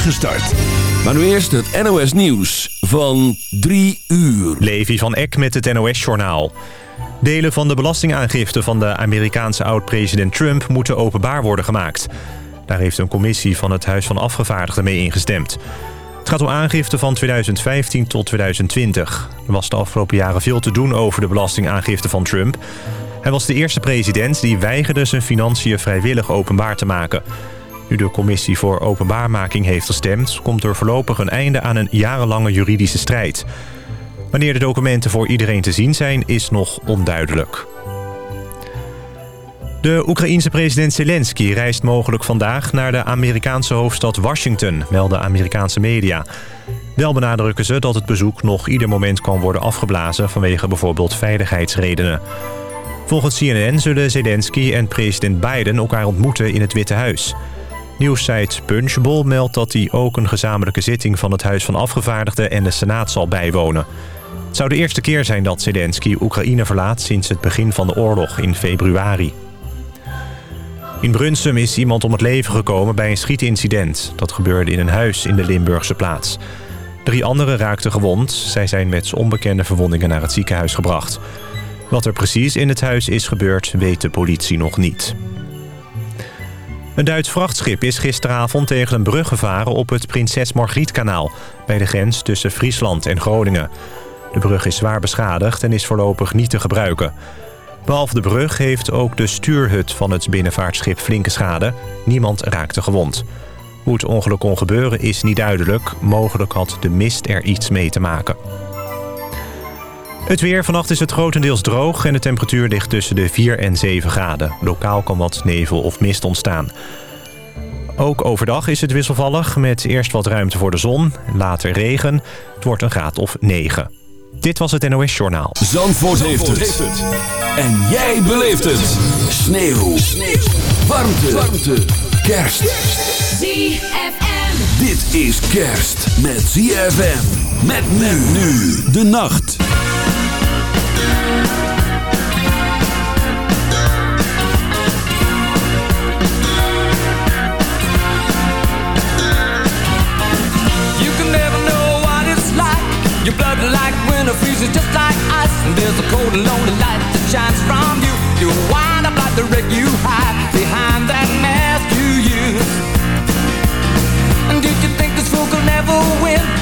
start. Maar nu eerst het NOS Nieuws van 3 uur. Levi van Eck met het NOS-journaal. Delen van de belastingaangifte van de Amerikaanse oud-president Trump... moeten openbaar worden gemaakt. Daar heeft een commissie van het Huis van Afgevaardigden mee ingestemd. Het gaat om aangifte van 2015 tot 2020. Er was de afgelopen jaren veel te doen over de belastingaangifte van Trump. Hij was de eerste president die weigerde zijn financiën vrijwillig openbaar te maken... Nu de commissie voor openbaarmaking heeft gestemd... komt er voorlopig een einde aan een jarenlange juridische strijd. Wanneer de documenten voor iedereen te zien zijn, is nog onduidelijk. De Oekraïense president Zelensky reist mogelijk vandaag... naar de Amerikaanse hoofdstad Washington, melden Amerikaanse media. Wel benadrukken ze dat het bezoek nog ieder moment kan worden afgeblazen... vanwege bijvoorbeeld veiligheidsredenen. Volgens CNN zullen Zelensky en president Biden elkaar ontmoeten in het Witte Huis... Nieuwssite Punchbowl meldt dat hij ook een gezamenlijke zitting... van het Huis van Afgevaardigden en de Senaat zal bijwonen. Het zou de eerste keer zijn dat Zelensky Oekraïne verlaat... sinds het begin van de oorlog in februari. In Brunsum is iemand om het leven gekomen bij een schietincident. Dat gebeurde in een huis in de Limburgse plaats. Drie anderen raakten gewond. Zij zijn met onbekende verwondingen naar het ziekenhuis gebracht. Wat er precies in het huis is gebeurd, weet de politie nog niet. Een Duits vrachtschip is gisteravond tegen een brug gevaren op het Prinses Margrietkanaal... bij de grens tussen Friesland en Groningen. De brug is zwaar beschadigd en is voorlopig niet te gebruiken. Behalve de brug heeft ook de stuurhut van het binnenvaartschip flinke schade. Niemand raakte gewond. Hoe het ongeluk kon gebeuren is niet duidelijk. Mogelijk had de mist er iets mee te maken. Het weer. Vannacht is het grotendeels droog en de temperatuur ligt tussen de 4 en 7 graden. Lokaal kan wat nevel of mist ontstaan. Ook overdag is het wisselvallig met eerst wat ruimte voor de zon, later regen. Het wordt een graad of 9. Dit was het NOS Journaal. Zandvoort, heeft, het. En jij beleeft het. Sneeuw. Sneeuw. Warmte. Warmte. Kerst. ZFM. Dit is kerst met ZFM. Met men nu de nacht. You can never know what it's like. Your blood like winter freezes just like ice. And there's a cold and lonely light that shines from you. You wind up like the wreck you hide behind that mask you use. And did you think this fool could never win?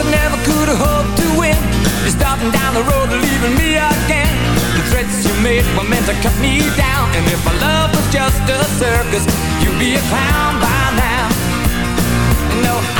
I never could have hoped to win. You're starting down the road leaving me again. The threats you made were meant to cut me down. And if my love was just a circus, you'd be a clown by now. No, I'm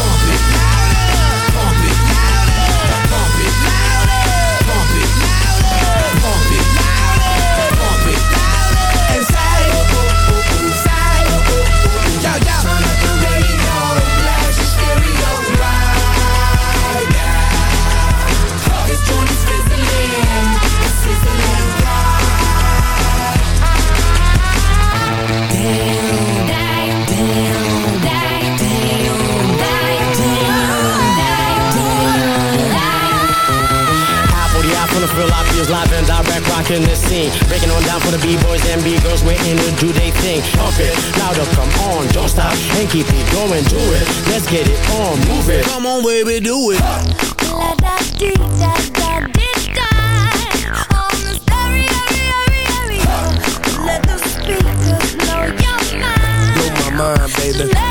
live and direct, rocking the scene. Breaking on down for the B-boys and B-girls, we're in to do they thing. Pump it, louder, come on, don't stop, and keep it going, do it. Let's get it on, move it. Come on, baby, do it. Let the speakers blow my mind, baby. Let it go,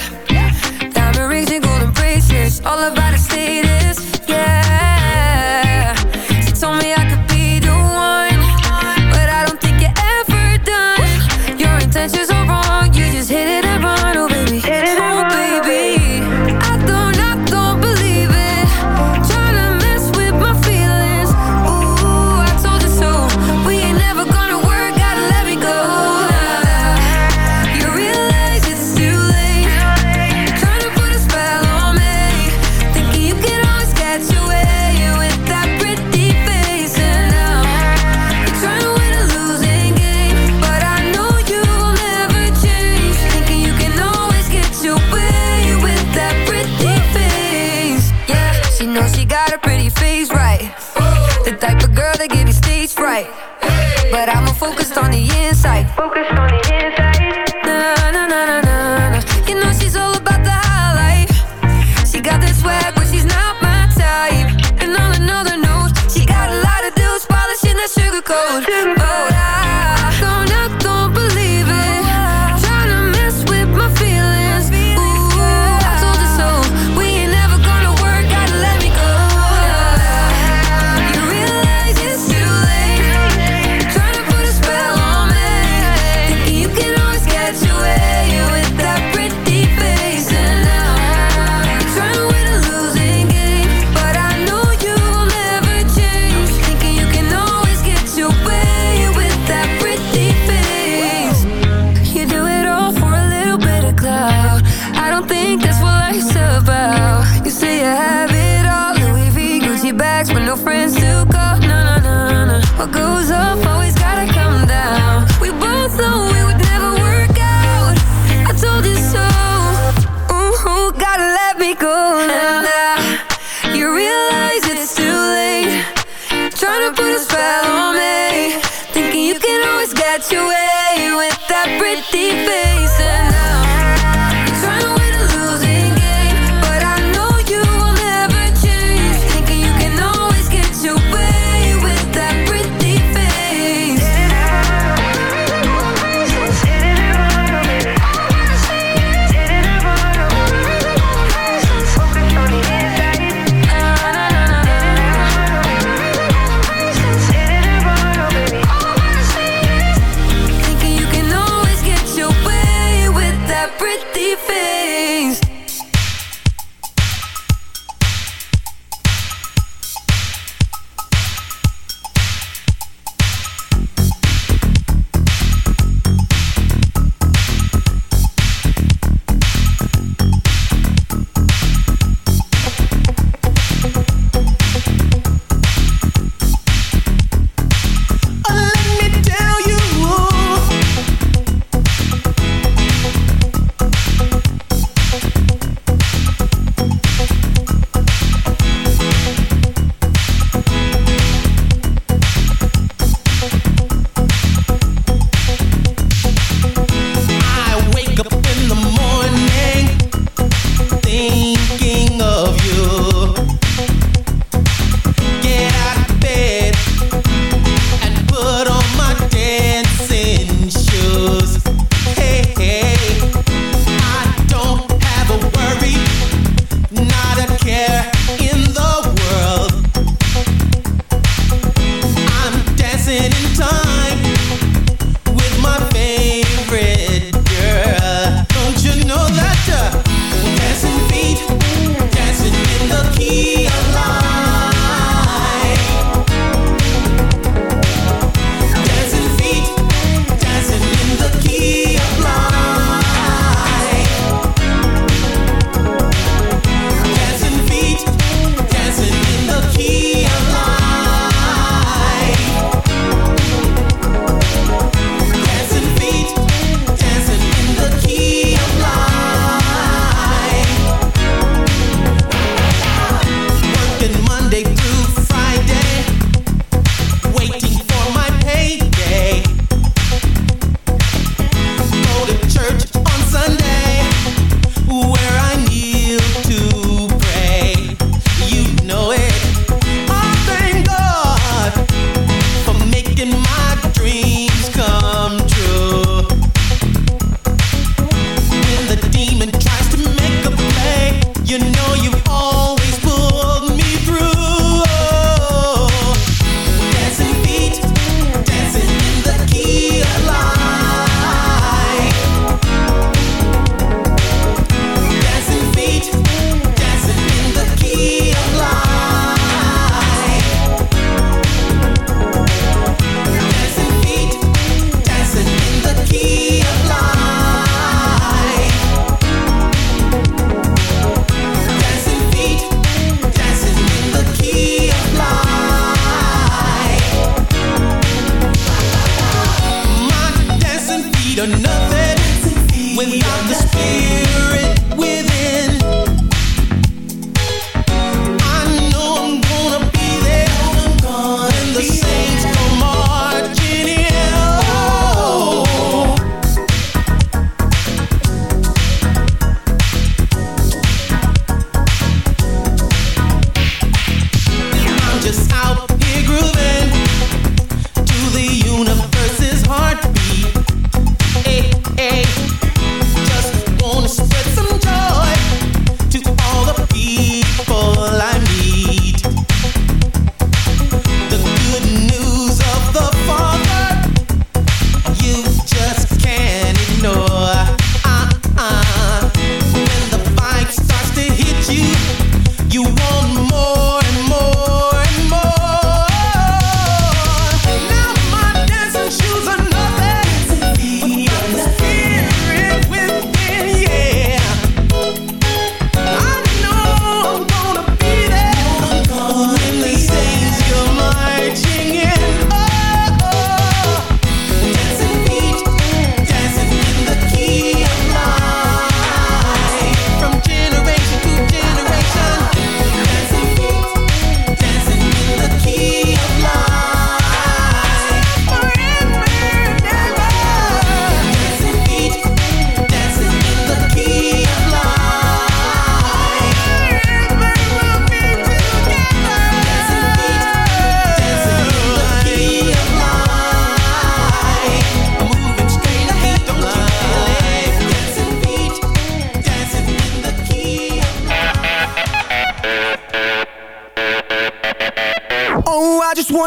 it.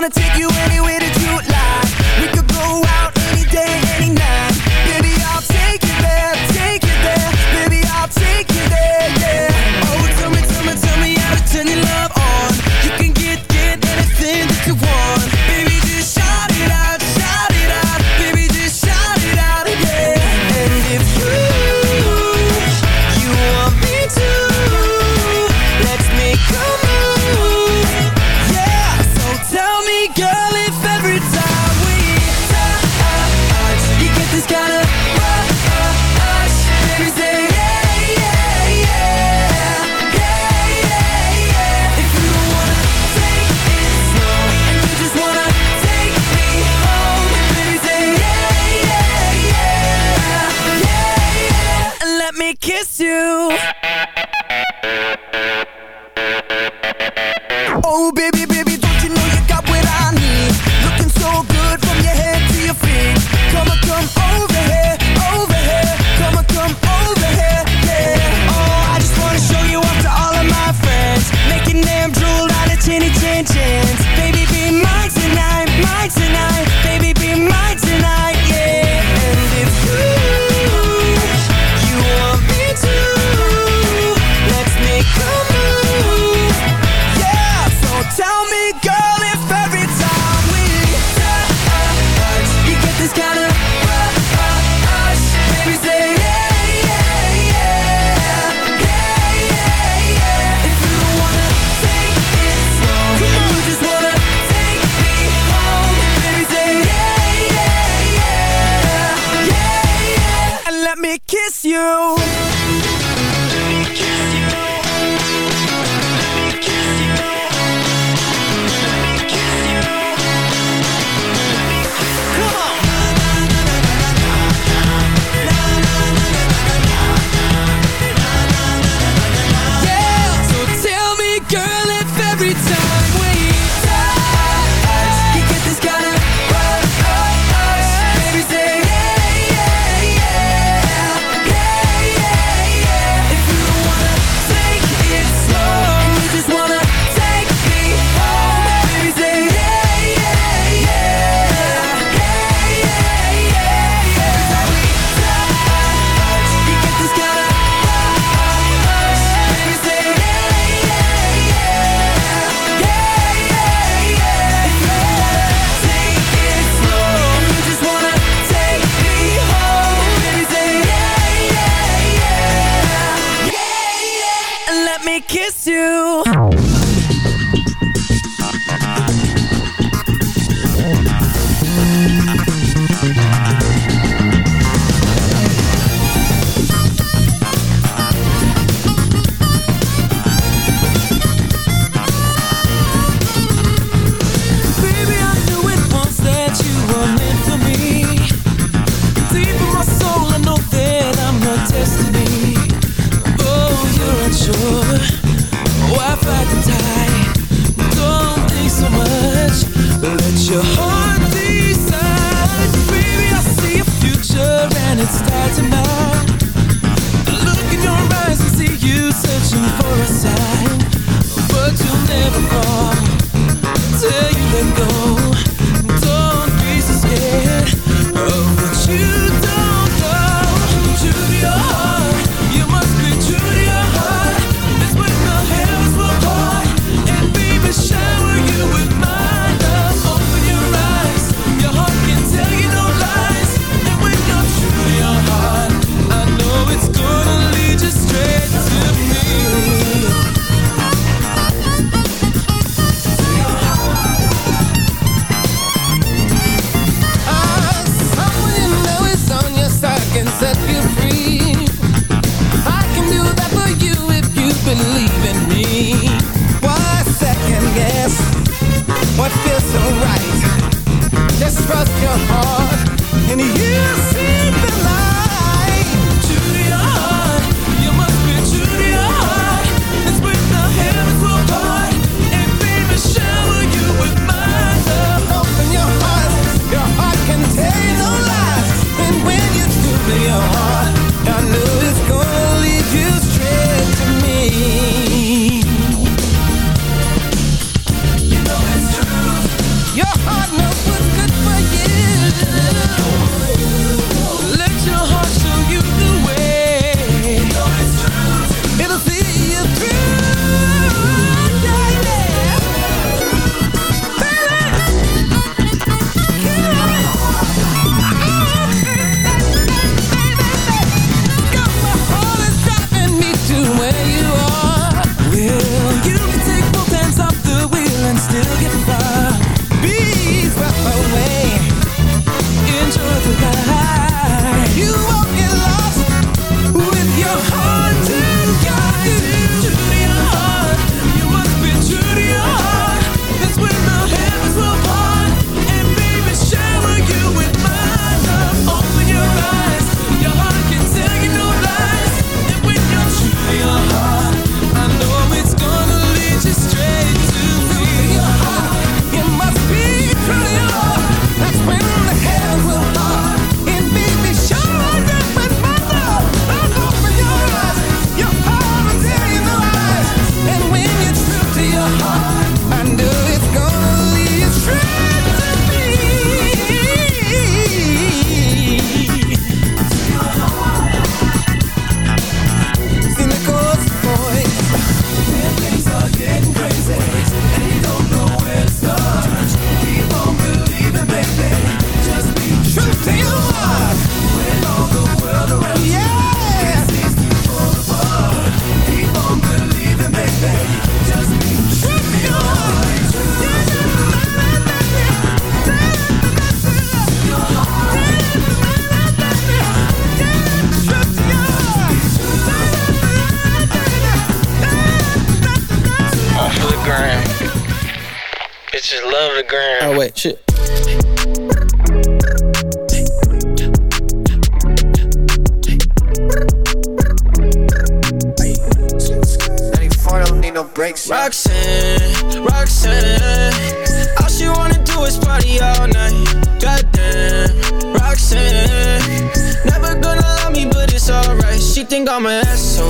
Wanna take you anywhere that you you.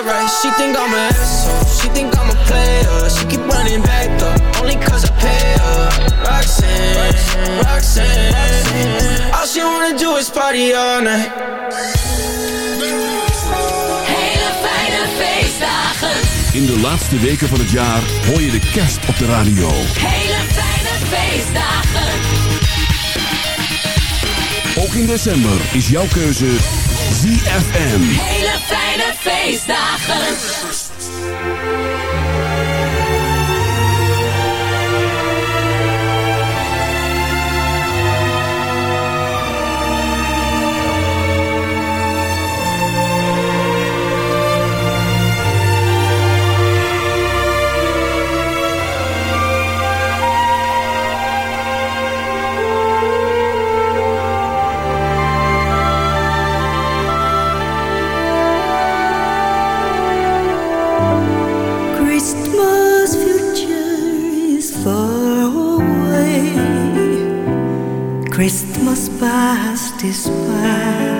Alright. She think I'm an asshole. She think I'm a player. She keep running back though, only cause I pay her. Roxanne, Roxanne. All she wanna do is party all night. Hele fijne feestdagen. In de laatste weken van het jaar hoor je de kerst op de radio. Hele fijne feestdagen. Ook in december is jouw keuze ZFM. Hele fijne feestdagen. Past is.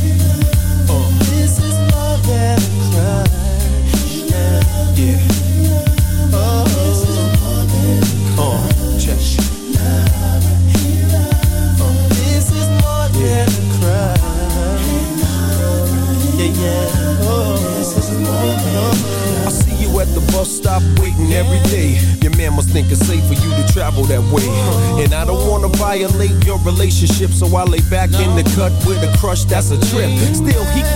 every day. Your man must think it's safe for you to travel that way. And I don't wanna violate your relationship, so I lay back in the cut with a crush that's a trip. Still, he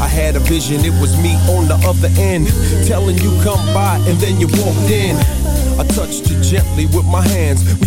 Oh, had a vision, it was me on the other end, telling you come by, and then you walked in. I touched you gently with my hands. We